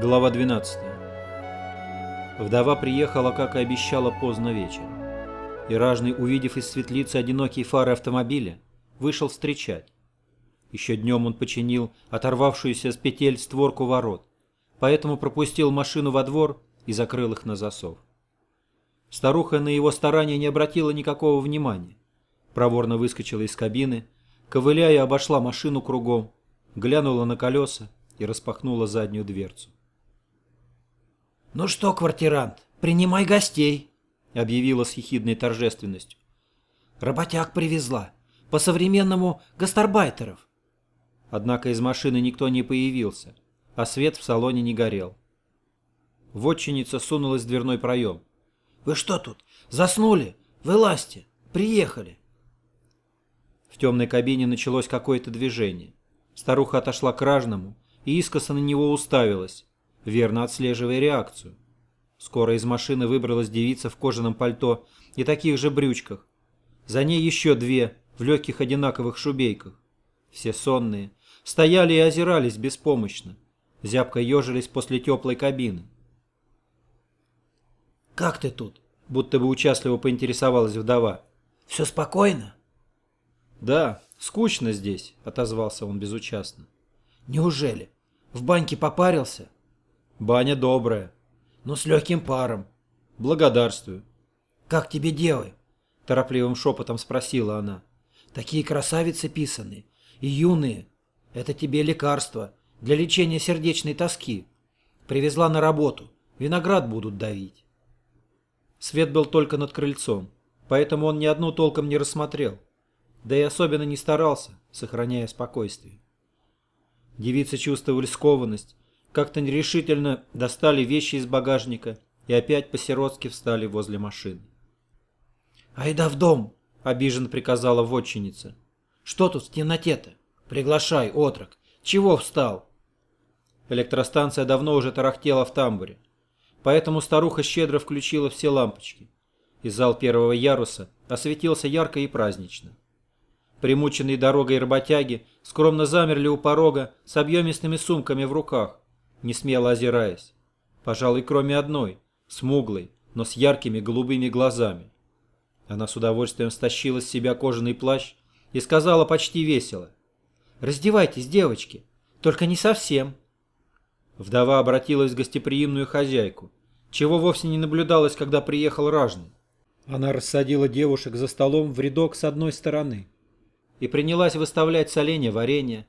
Глава 12. Вдова приехала, как и обещала, поздно вечером. И ражный, увидев из светлицы одинокие фары автомобиля, вышел встречать. Еще днем он починил оторвавшуюся с петель створку ворот, поэтому пропустил машину во двор и закрыл их на засов. Старуха на его старания не обратила никакого внимания. Проворно выскочила из кабины, ковыляя обошла машину кругом, глянула на колеса и распахнула заднюю дверцу. «Ну что, квартирант, принимай гостей», — объявила с ехидной торжественностью. «Работяг привезла. По-современному гастарбайтеров». Однако из машины никто не появился, а свет в салоне не горел. Вотчинница сунулась в дверной проем. «Вы что тут, заснули? Вылазьте, приехали». В темной кабине началось какое-то движение. Старуха отошла к ражному и искоса на него уставилась, верно отслеживая реакцию. Скоро из машины выбралась девица в кожаном пальто и таких же брючках. За ней еще две в легких одинаковых шубейках. Все сонные, стояли и озирались беспомощно, зябко ежились после теплой кабины. «Как ты тут?» – будто бы участливо поинтересовалась вдова. «Все спокойно?» «Да, скучно здесь», – отозвался он безучастно. «Неужели? В баньке попарился?» Баня добрая. Но с легким паром. Благодарствую. Как тебе девы? Торопливым шепотом спросила она. Такие красавицы писаны. И юные. Это тебе лекарство. Для лечения сердечной тоски. Привезла на работу. Виноград будут давить. Свет был только над крыльцом, поэтому он ни одну толком не рассмотрел. Да и особенно не старался, сохраняя спокойствие. Девицы чувствовали скованность как-то нерешительно достали вещи из багажника и опять по-сиротски встали возле машины. «Айда в дом!» — обиженно приказала вотчинница. «Что тут в темноте-то? Приглашай, отрок! Чего встал?» Электростанция давно уже тарахтела в тамбуре, поэтому старуха щедро включила все лампочки, и зал первого яруса осветился ярко и празднично. Примученные дорогой работяги скромно замерли у порога с объемистыми сумками в руках, не смело озираясь. Пожалуй, кроме одной, смуглой, но с яркими голубыми глазами. Она с удовольствием стащила с себя кожаный плащ и сказала почти весело. «Раздевайтесь, девочки, только не совсем». Вдова обратилась в гостеприимную хозяйку, чего вовсе не наблюдалось, когда приехал ражный. Она рассадила девушек за столом в рядок с одной стороны и принялась выставлять соленья, варенье,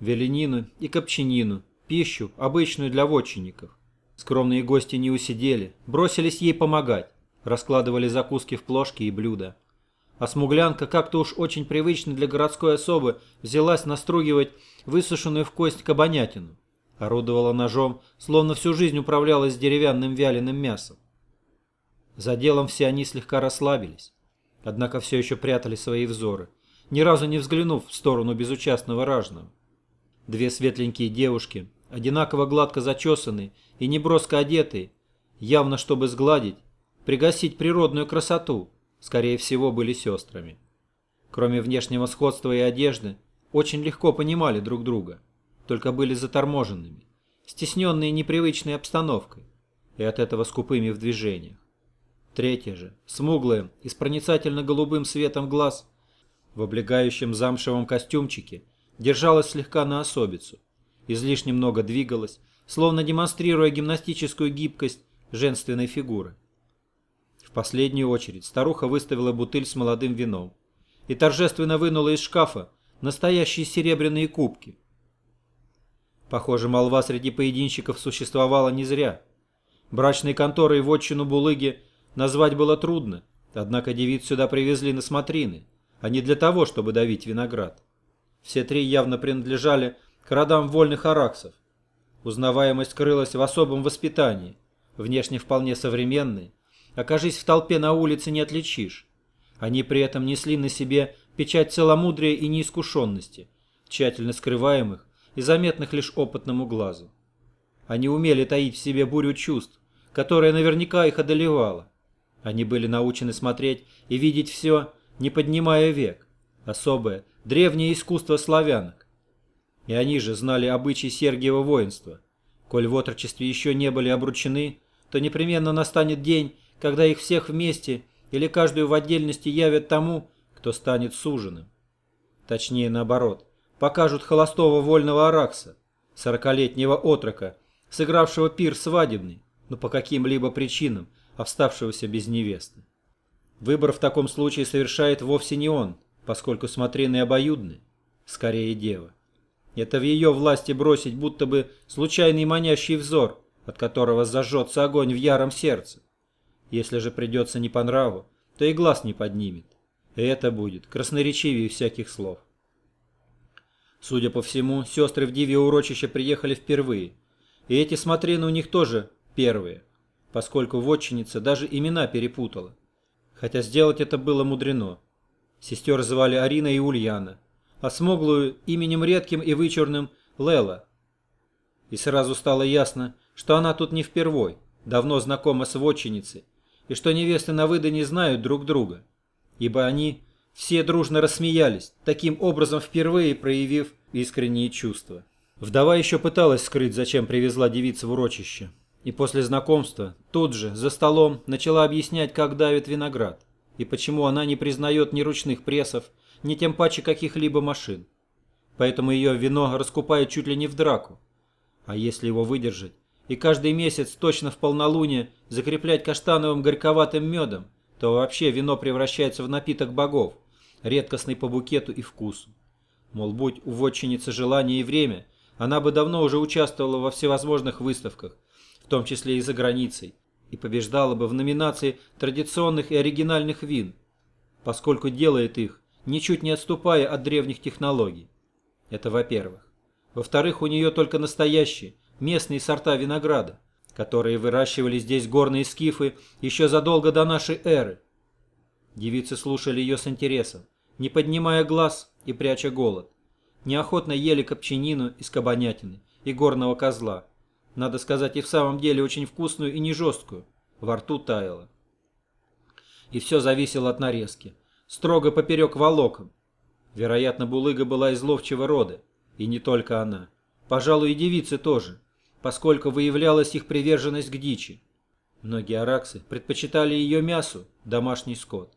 веленину и копченину, пищу, обычную для вотчинников. Скромные гости не усидели, бросились ей помогать, раскладывали закуски в плошки и блюда. А смуглянка, как-то уж очень привычно для городской особы, взялась настругивать высушенную в кость кабанятину. Орудовала ножом, словно всю жизнь управлялась деревянным вяленым мясом. За делом все они слегка расслабились, однако все еще прятали свои взоры, ни разу не взглянув в сторону безучастного ражного. Две светленькие девушки, одинаково гладко зачесанные и неброско одетые, явно чтобы сгладить, пригасить природную красоту, скорее всего, были сестрами. Кроме внешнего сходства и одежды, очень легко понимали друг друга, только были заторможенными, стесненные непривычной обстановкой и от этого скупыми в движениях. Третья же, смуглая и с проницательно-голубым светом глаз, в облегающем замшевом костюмчике, держалась слегка на особицу – излишне много двигалась, словно демонстрируя гимнастическую гибкость женственной фигуры. В последнюю очередь старуха выставила бутыль с молодым вином и торжественно вынула из шкафа настоящие серебряные кубки. Похоже, молва среди поединщиков существовала не зря. Брачной конторой в отчину Булыги назвать было трудно, однако девиц сюда привезли на смотрины, а не для того, чтобы давить виноград. Все три явно принадлежали к родам вольных араксов. Узнаваемость крылась в особом воспитании, внешне вполне современной. Окажись в толпе на улице, не отличишь. Они при этом несли на себе печать целомудрия и неискушенности, тщательно скрываемых и заметных лишь опытному глазу. Они умели таить в себе бурю чувств, которая наверняка их одолевала. Они были научены смотреть и видеть все, не поднимая век. Особое, древнее искусство славянок. И они же знали обычаи Сергиева воинства. Коль в отрочестве еще не были обручены, то непременно настанет день, когда их всех вместе или каждую в отдельности явят тому, кто станет суженым. Точнее, наоборот, покажут холостого вольного Аракса, сорокалетнего отрока, сыгравшего пир свадебный, но по каким-либо причинам оставшегося без невесты. Выбор в таком случае совершает вовсе не он, поскольку смотрены обоюдны, скорее дева. Это в ее власти бросить будто бы случайный манящий взор, от которого зажжется огонь в яром сердце. Если же придется не по нраву, то и глаз не поднимет. И это будет красноречивее всяких слов. Судя по всему, сестры в Диве урочище приехали впервые, и эти смотрины у них тоже первые, поскольку вотчинница даже имена перепутала. Хотя сделать это было мудрено. Сестер звали Арина и Ульяна, а смуглую именем редким и вычурным Лела. И сразу стало ясно, что она тут не впервой, давно знакома с вотчинницей, и что невесты на выда не знают друг друга, ибо они все дружно рассмеялись, таким образом впервые проявив искренние чувства. Вдова еще пыталась скрыть, зачем привезла девица в урочище, и после знакомства тут же, за столом, начала объяснять, как давит виноград, и почему она не признает ни ручных прессов, ни тем паче каких-либо машин. Поэтому ее вино раскупают чуть ли не в драку. А если его выдержать, и каждый месяц точно в полнолуние закреплять каштановым горьковатым медом, то вообще вино превращается в напиток богов, редкостный по букету и вкусу. Мол, будь у вотчинницы желание и время, она бы давно уже участвовала во всевозможных выставках, в том числе и за границей, и побеждала бы в номинации традиционных и оригинальных вин, поскольку делает их, ничуть не отступая от древних технологий. Это во-первых. Во-вторых, у нее только настоящие, местные сорта винограда, которые выращивали здесь горные скифы еще задолго до нашей эры. Девицы слушали ее с интересом, не поднимая глаз и пряча голод. Неохотно ели копченину из кабанятины и горного козла. Надо сказать, и в самом деле очень вкусную и не жесткую. Во рту таяло. И все зависело от нарезки. Строго поперек волокон. Вероятно, булыга была из ловчего рода. И не только она. Пожалуй, и девицы тоже поскольку выявлялась их приверженность к дичи. Многие араксы предпочитали ее мясу, домашний скот.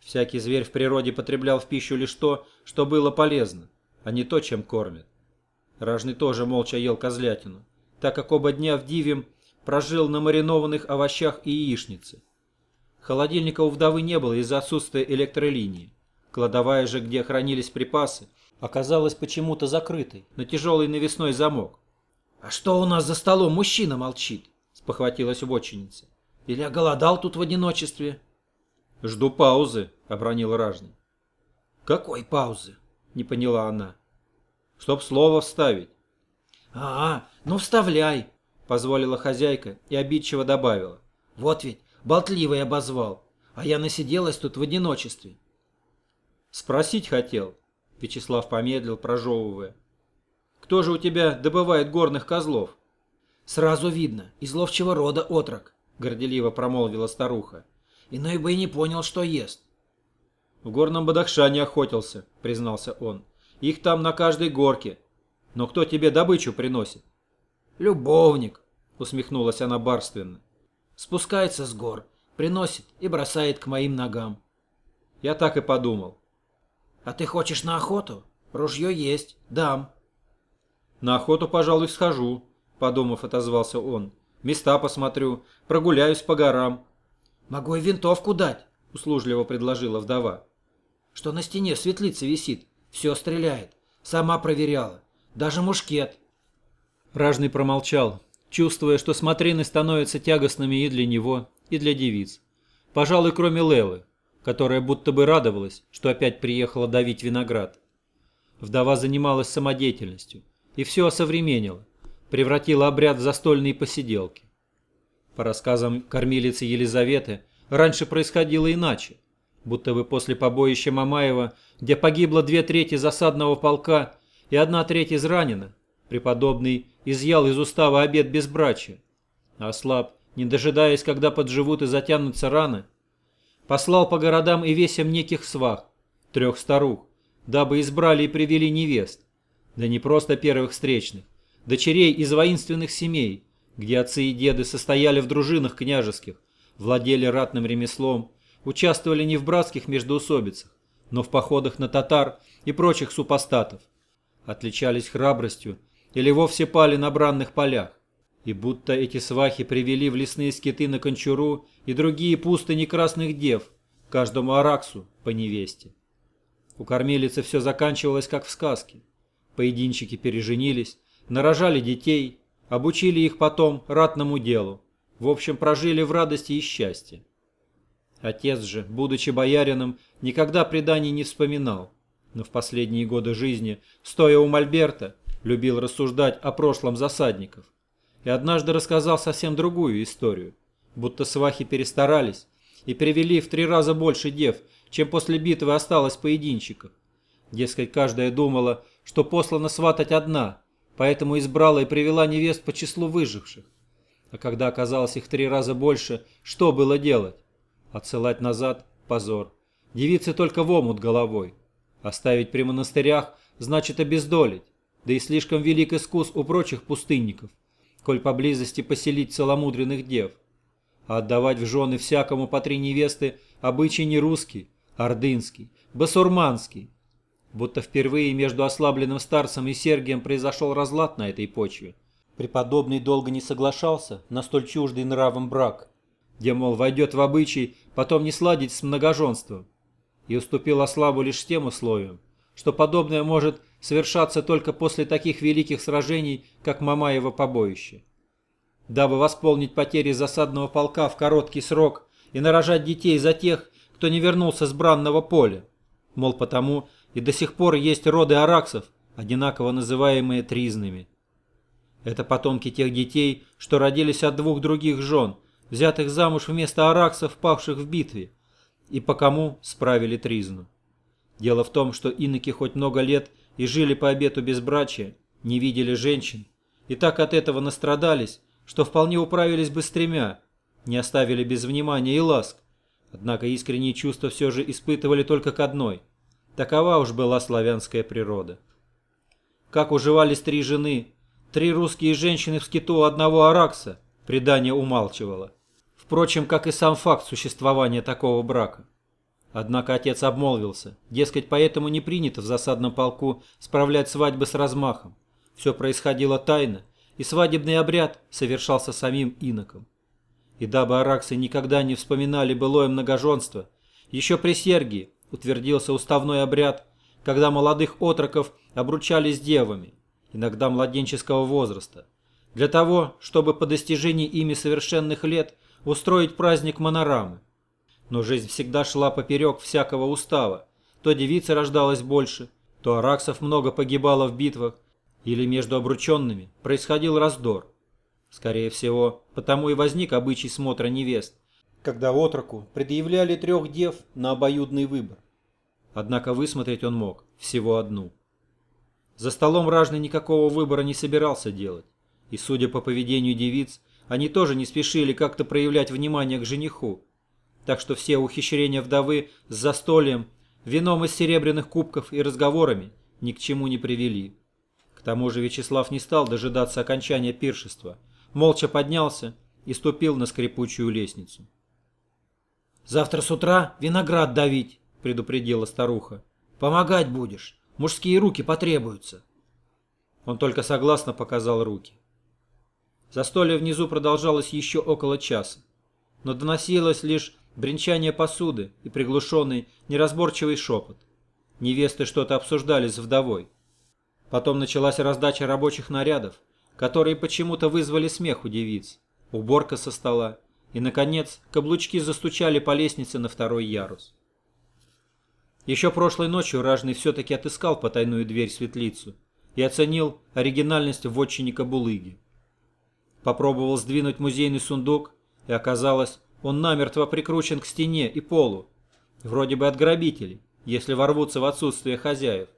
Всякий зверь в природе потреблял в пищу лишь то, что было полезно, а не то, чем кормят. Ражный тоже молча ел козлятину, так как оба дня в Дивим прожил на маринованных овощах и яичнице. Холодильника у вдовы не было из-за отсутствия электролинии. Кладовая же, где хранились припасы, оказалась почему-то закрытой на тяжелый навесной замок. «А что у нас за столом мужчина молчит?» – спохватилась убочинница. «Или оголодал тут в одиночестве?» «Жду паузы», – обронил Ражный. «Какой паузы?» – не поняла она. «Чтоб слово вставить». «А, ну вставляй», – позволила хозяйка и обидчиво добавила. «Вот ведь болтливый обозвал, а я насиделась тут в одиночестве». «Спросить хотел», – Вячеслав помедлил, прожевывая. Кто же у тебя добывает горных козлов? Сразу видно, из ловчего рода отрок, горделиво промолвила старуха. Иной бы и не понял, что ест. В горном Бадахшане охотился, признался он. Их там на каждой горке. Но кто тебе добычу приносит? Любовник, усмехнулась она барственно. Спускается с гор, приносит и бросает к моим ногам. Я так и подумал. А ты хочешь на охоту? Ружье есть, дам. «На охоту, пожалуй, схожу», — подумав, отозвался он. «Места посмотрю, прогуляюсь по горам». «Могу и винтовку дать», — услужливо предложила вдова. «Что на стене светлица висит, все стреляет. Сама проверяла. Даже мушкет». Ражный промолчал, чувствуя, что смотрины становятся тягостными и для него, и для девиц. Пожалуй, кроме Лелы, которая будто бы радовалась, что опять приехала давить виноград. Вдова занималась самодеятельностью — и все осовременила, превратила обряд в застольные посиделки. По рассказам кормилицы Елизаветы, раньше происходило иначе, будто бы после побоища Мамаева, где погибло две трети засадного полка и одна треть изранена, преподобный изъял из устава обед безбрачия, а ослаб, не дожидаясь, когда подживут и затянутся раны, послал по городам и весям неких свах, трех старух, дабы избрали и привели невест, да не просто первых встречных, дочерей из воинственных семей, где отцы и деды состояли в дружинах княжеских, владели ратным ремеслом, участвовали не в братских междоусобицах, но в походах на татар и прочих супостатов, отличались храбростью или вовсе пали на бранных полях, и будто эти свахи привели в лесные скиты на Кончуру и другие пустыни красных дев, каждому араксу по невесте. У кормилицы все заканчивалось, как в сказке. Поединчики переженились, нарожали детей, обучили их потом ратному делу. В общем, прожили в радости и счастье. Отец же, будучи боярином, никогда преданий не вспоминал, но в последние годы жизни, стоя у Мольберта, любил рассуждать о прошлом засадников. И однажды рассказал совсем другую историю, будто свахи перестарались и привели в три раза больше дев, чем после битвы осталось поединщиков. Дескать, каждая думала, что послана сватать одна, поэтому избрала и привела невест по числу выживших. А когда оказалось их три раза больше, что было делать? Отсылать назад – позор. Девицы только в омут головой. Оставить при монастырях значит обездолить, да и слишком велик искус у прочих пустынников, коль поблизости поселить целомудренных дев. А отдавать в жены всякому по три невесты обычай не русский, ордынский, басурманский. Будто впервые между ослабленным старцем и Сергием произошел разлад на этой почве. Преподобный долго не соглашался на столь чуждый нравом брак – где, мол, войдет в обычай потом не сладить с многоженством, и уступил Ослабу лишь тем условием, что подобное может совершаться только после таких великих сражений, как Мамаево побоище. Дабы восполнить потери засадного полка в короткий срок и нарожать детей за тех, кто не вернулся с бранного поля. Мол, потому и до сих пор есть роды араксов, одинаково называемые тризными. Это потомки тех детей, что родились от двух других жен, взятых замуж вместо араксов, павших в битве, и по кому справили тризну. Дело в том, что иноки хоть много лет и жили по обету безбрачия, не видели женщин, и так от этого настрадались, что вполне управились бы с тремя, не оставили без внимания и ласк, однако искренние чувства все же испытывали только к одной. Такова уж была славянская природа. Как уживались три жены, три русские женщины в скиту одного аракса, предание умалчивало. Впрочем, как и сам факт существования такого брака. Однако отец обмолвился, дескать, поэтому не принято в засадном полку справлять свадьбы с размахом. Все происходило тайно, и свадебный обряд совершался самим иноком. И дабы араксы никогда не вспоминали былое многоженство, еще при Сергии утвердился уставной обряд, когда молодых отроков обручали с девами, иногда младенческого возраста, для того, чтобы по достижении ими совершенных лет устроить праздник монорамы. Но жизнь всегда шла поперек всякого устава. То девица рождалась больше, то араксов много погибало в битвах, или между обрученными происходил раздор. Скорее всего, потому и возник обычай смотра невест, когда отроку предъявляли трех дев на обоюдный выбор. Однако высмотреть он мог всего одну. За столом ражный никакого выбора не собирался делать. И, судя по поведению девиц, они тоже не спешили как-то проявлять внимание к жениху. Так что все ухищрения вдовы с застольем, вином из серебряных кубков и разговорами ни к чему не привели. К тому же Вячеслав не стал дожидаться окончания пиршества, молча поднялся и ступил на скрипучую лестницу. «Завтра с утра виноград давить», — предупредила старуха. «Помогать будешь, мужские руки потребуются». Он только согласно показал руки. Застолье внизу продолжалось еще около часа, но доносилось лишь бренчание посуды и приглушенный, неразборчивый шепот. Невесты что-то обсуждали с вдовой. Потом началась раздача рабочих нарядов, которые почему-то вызвали смех у девиц, уборка со стола, и, наконец, каблучки застучали по лестнице на второй ярус. Еще прошлой ночью Ражный все-таки отыскал потайную дверь светлицу и оценил оригинальность вотчинника Булыги. Попробовал сдвинуть музейный сундук, и оказалось, он намертво прикручен к стене и полу. Вроде бы от грабителей, если ворвутся в отсутствие хозяев.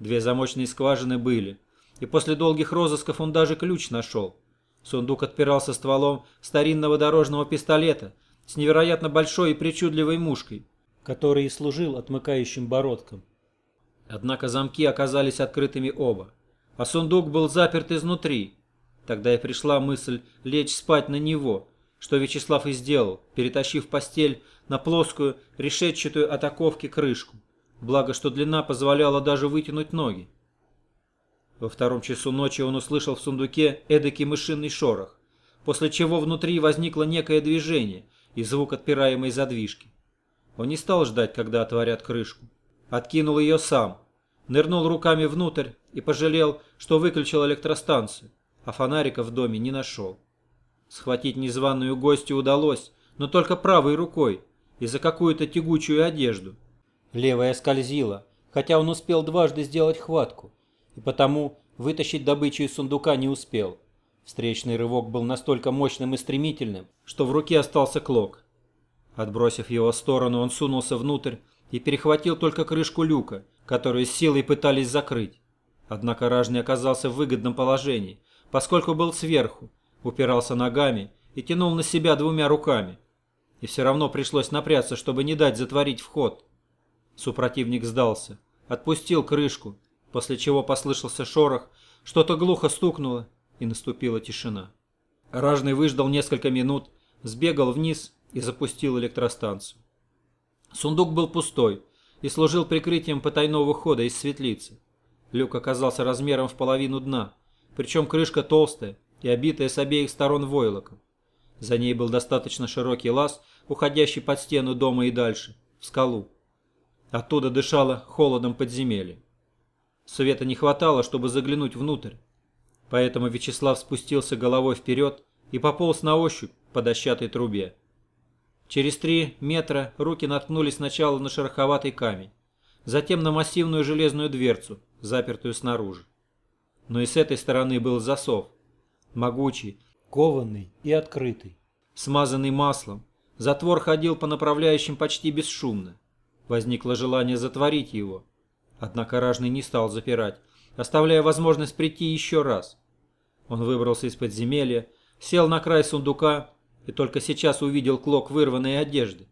Две замочные скважины были, и после долгих розысков он даже ключ нашел. Сундук отпирался стволом старинного дорожного пистолета с невероятно большой и причудливой мушкой, который и служил отмыкающим бородком. Однако замки оказались открытыми оба. а сундук был заперт изнутри. Тогда и пришла мысль лечь спать на него, что Вячеслав и сделал, перетащив постель на плоскую, решетчатую от оковки крышку. Благо, что длина позволяла даже вытянуть ноги. Во втором часу ночи он услышал в сундуке эдакий мышиный шорох, после чего внутри возникло некое движение и звук отпираемой задвижки. Он не стал ждать, когда отворят крышку. Откинул ее сам, нырнул руками внутрь и пожалел, что выключил электростанцию, а фонарика в доме не нашел. Схватить незваную гостью удалось, но только правой рукой и за какую-то тягучую одежду. Левая скользила, хотя он успел дважды сделать хватку, и потому вытащить добычу из сундука не успел. Встречный рывок был настолько мощным и стремительным, что в руке остался клок. Отбросив его в сторону, он сунулся внутрь и перехватил только крышку люка, которую с силой пытались закрыть. Однако ражный оказался в выгодном положении, поскольку был сверху, упирался ногами и тянул на себя двумя руками. И все равно пришлось напряться, чтобы не дать затворить вход. Супротивник сдался, отпустил крышку, после чего послышался шорох, что-то глухо стукнуло, и наступила тишина. Ражный выждал несколько минут, сбегал вниз и запустил электростанцию. Сундук был пустой и служил прикрытием потайного хода из светлицы. Люк оказался размером в половину дна, причем крышка толстая и обитая с обеих сторон войлоком. За ней был достаточно широкий лаз, уходящий под стену дома и дальше, в скалу. Оттуда дышало холодом подземелья. Света не хватало, чтобы заглянуть внутрь, поэтому Вячеслав спустился головой вперед и пополз на ощупь по дощатой трубе. Через три метра руки наткнулись сначала на шероховатый камень, затем на массивную железную дверцу, запертую снаружи. Но и с этой стороны был засов, могучий, кованный и открытый, смазанный маслом. Затвор ходил по направляющим почти бесшумно. Возникло желание затворить его. Однако ражный не стал запирать, оставляя возможность прийти еще раз. Он выбрался из подземелья, сел на край сундука и только сейчас увидел клок вырванной одежды.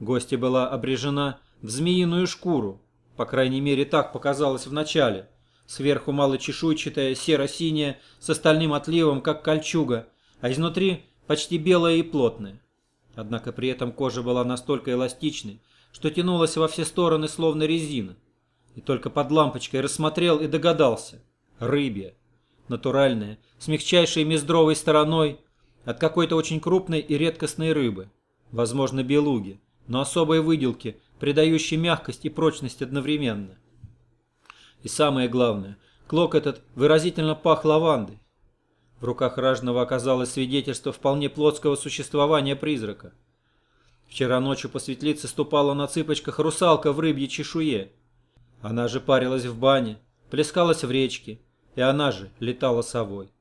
Гостья была обрежена в змеиную шкуру, по крайней мере так показалось вначале. Сверху малочешуйчатая, серо-синяя, с остальным отливом, как кольчуга, а изнутри почти белая и плотная. Однако при этом кожа была настолько эластичной, что тянулась во все стороны, словно резина. И только под лампочкой рассмотрел и догадался. Рыбья. Натуральная, с мягчайшей мездровой стороной, от какой-то очень крупной и редкостной рыбы, возможно, белуги, но особой выделки, придающей мягкость и прочность одновременно. И самое главное, клок этот выразительно пах лавандой. В руках ражного оказалось свидетельство вполне плотского существования призрака. Вчера ночью по светлице ступала на цыпочках русалка в рыбьей чешуе. Она же парилась в бане, плескалась в речке, и она же летала совой.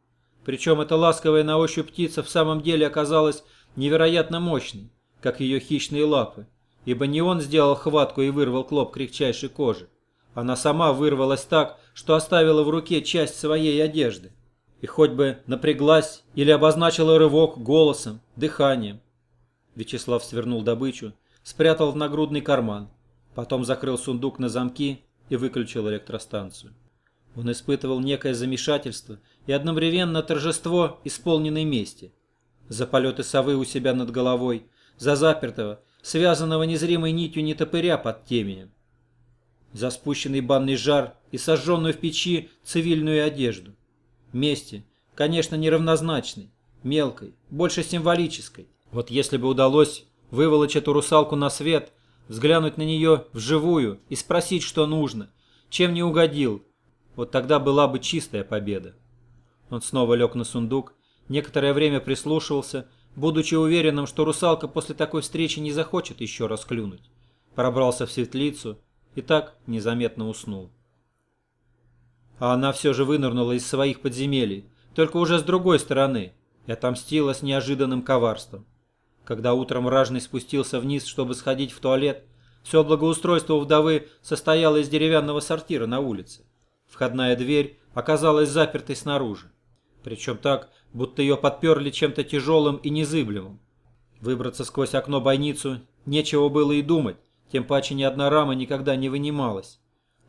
Причем эта ласковая на ощупь птица в самом деле оказалась невероятно мощной, как ее хищные лапы, ибо не он сделал хватку и вырвал клоп крепчайшей кожи. Она сама вырвалась так, что оставила в руке часть своей одежды. И хоть бы напряглась или обозначила рывок голосом, дыханием. Вячеслав свернул добычу, спрятал в нагрудный карман, потом закрыл сундук на замки и выключил электростанцию. Он испытывал некое замешательство и одновременно торжество исполненной мести. За полеты совы у себя над головой, за запертого, связанного незримой нитью нетопыря под теменем. За спущенный банный жар и сожженную в печи цивильную одежду. Мести, конечно, неравнозначной, мелкой, больше символической. Вот если бы удалось выволочь эту русалку на свет, взглянуть на нее вживую и спросить, что нужно, чем не угодил, вот тогда была бы чистая победа. Он снова лег на сундук, некоторое время прислушивался, будучи уверенным, что русалка после такой встречи не захочет еще раз клюнуть. Пробрался в светлицу и так незаметно уснул. А она все же вынырнула из своих подземелий, только уже с другой стороны, и отомстила с неожиданным коварством. Когда утром ражный спустился вниз, чтобы сходить в туалет, все благоустройство вдовы состояло из деревянного сортира на улице. Входная дверь оказалась запертой снаружи. Причем так, будто ее подперли чем-то тяжелым и незыблемым. Выбраться сквозь окно-бойницу нечего было и думать, тем паче ни одна рама никогда не вынималась.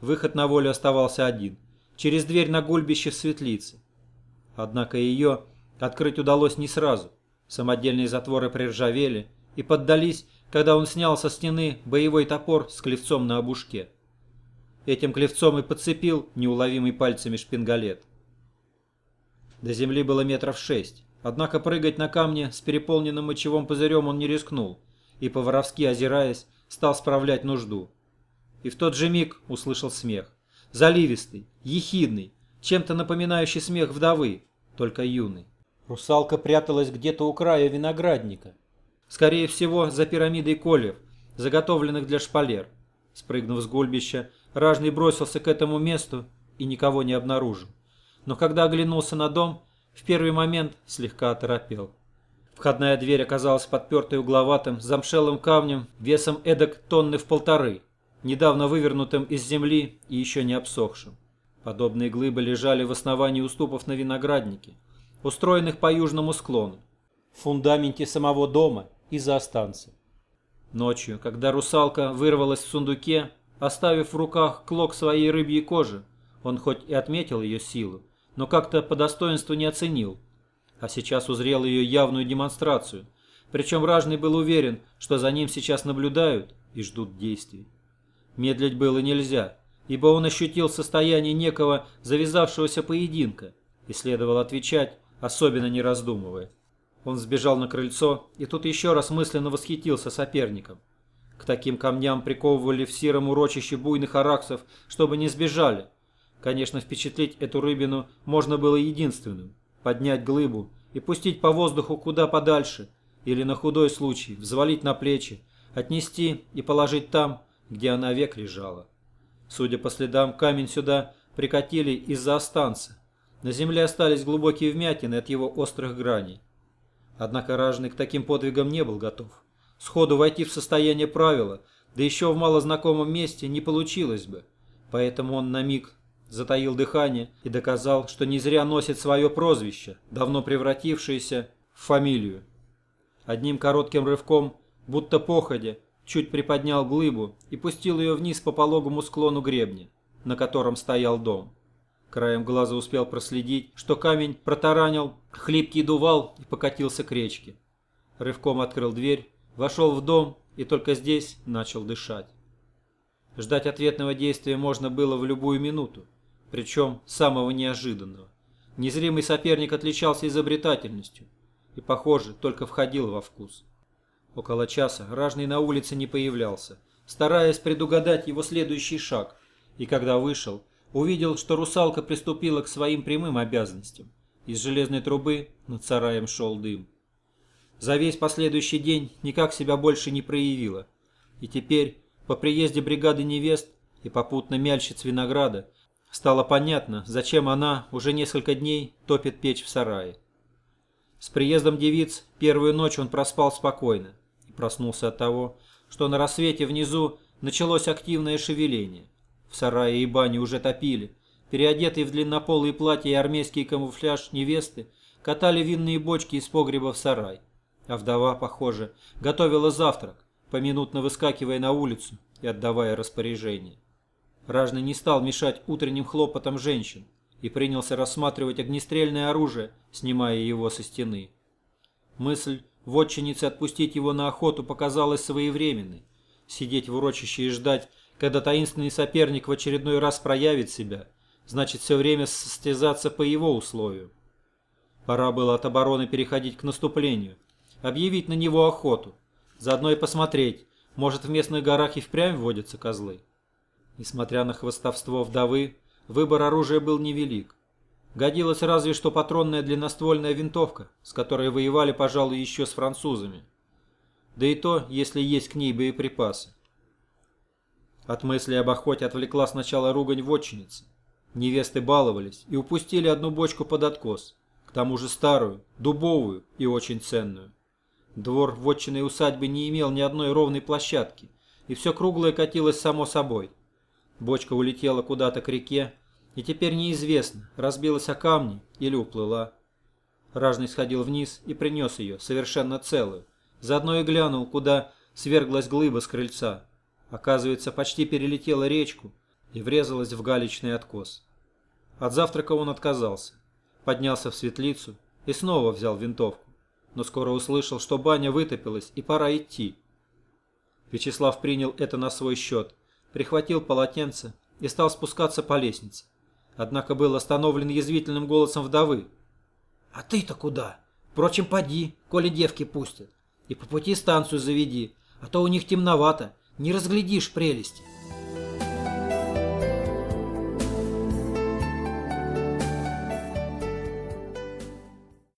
Выход на волю оставался один. через дверь на гульбище в светлице. Однако ее открыть удалось не сразу. Самодельные затворы приржавели и поддались, когда он снял со стены боевой топор с клевцом на обушке. Этим клевцом и подцепил неуловимый пальцами шпингалет. До земли было метров шесть, однако прыгать на камне с переполненным мочевым пузырем он не рискнул и, по-воровски озираясь, стал справлять нужду. И в тот же миг услышал смех. Заливистый, ехидный, чем-то напоминающий смех вдовы, только юный. Русалка пряталась где-то у края виноградника. Скорее всего, за пирамидой кольев, заготовленных для шпалер. Спрыгнув с гульбища, Ражный бросился к этому месту и никого не обнаружил. Но когда оглянулся на дом, в первый момент слегка оторопел. Входная дверь оказалась подпертой угловатым, замшелым камнем весом эдак тонны в полторы, недавно вывернутым из земли и еще не обсохшим. Подобные глыбы лежали в основании уступов на винограднике, устроенных по южному склону, в фундаменте самого дома и за останцем. Ночью, когда русалка вырвалась в сундуке, оставив в руках клок своей рыбьей кожи, он хоть и отметил ее силу, но как-то по достоинству не оценил, а сейчас узрел ее явную демонстрацию, причем Ражный был уверен, что за ним сейчас наблюдают и ждут действий. Медлить было нельзя, ибо он ощутил состояние некого завязавшегося поединка и следовал отвечать, особенно не раздумывая. Он сбежал на крыльцо и тут еще раз мысленно восхитился соперником. К таким камням приковывали в сером урочище буйных араксов, чтобы не сбежали. Конечно, впечатлить эту рыбину можно было единственным – поднять глыбу и пустить по воздуху куда подальше, или на худой случай взвалить на плечи, отнести и положить там, где она век лежала. Судя по следам, камень сюда прикатили из-за останца. На земле остались глубокие вмятины от его острых граней. Однако ражный к таким подвигам не был готов. Сходу войти в состояние правила, да еще в малознакомом месте, не получилось бы. Поэтому он на миг затаил дыхание и доказал, что не зря носит свое прозвище, давно превратившееся в фамилию. Одним коротким рывком, будто походя, чуть приподнял глыбу и пустил ее вниз по пологому склону гребня, на котором стоял дом. Краем глаза успел проследить, что камень протаранил хлипкий дувал и покатился к речке. Рывком открыл дверь, вошел в дом и только здесь начал дышать. Ждать ответного действия можно было в любую минуту, причем самого неожиданного. Незримый соперник отличался изобретательностью и, похоже, только входил во вкус. Около часа ражный на улице не появлялся, стараясь предугадать его следующий шаг, и когда вышел, увидел, что русалка приступила к своим прямым обязанностям. Из железной трубы над сараем шел дым. За весь последующий день никак себя больше не проявила, и теперь, по приезде бригады невест и попутно мяльщиц винограда, стало понятно, зачем она уже несколько дней топит печь в сарае. С приездом девиц первую ночь он проспал спокойно, Проснулся от того, что на рассвете внизу началось активное шевеление. В сарае и бане уже топили. Переодетые в длиннополые платья и армейский камуфляж невесты катали винные бочки из погреба в сарай. А вдова, похоже, готовила завтрак, поминутно выскакивая на улицу и отдавая распоряжение. Ражный не стал мешать утренним хлопотам женщин и принялся рассматривать огнестрельное оружие, снимая его со стены. Мысль Вотчинице отпустить его на охоту показалось своевременной. Сидеть в урочище и ждать, когда таинственный соперник в очередной раз проявит себя, значит все время состязаться по его условию. Пора было от обороны переходить к наступлению, объявить на него охоту, заодно и посмотреть, может в местных горах и впрямь водятся козлы. Несмотря на хвостовство вдовы, выбор оружия был невелик. Годилась разве что патронная длинноствольная винтовка, с которой воевали, пожалуй, еще с французами. Да и то, если есть к ней боеприпасы. От мысли об охоте отвлекла сначала ругань вотчиницы. Невесты баловались и упустили одну бочку под откос, к тому же старую, дубовую и очень ценную. Двор вотчиной усадьбы не имел ни одной ровной площадки, и все круглое катилось само собой. Бочка улетела куда-то к реке, и теперь неизвестно, разбилась о камни или уплыла. Ражный сходил вниз и принес ее, совершенно целую. Заодно и глянул, куда сверглась глыба с крыльца. Оказывается, почти перелетела речку и врезалась в галечный откос. От завтрака он отказался, поднялся в светлицу и снова взял винтовку, но скоро услышал, что баня вытопилась и пора идти. Вячеслав принял это на свой счет, прихватил полотенце и стал спускаться по лестнице. Однако был остановлен язвительным голосом вдовы. «А ты-то куда? Впрочем, поди, коли девки пустят. И по пути станцию заведи, а то у них темновато, не разглядишь прелести».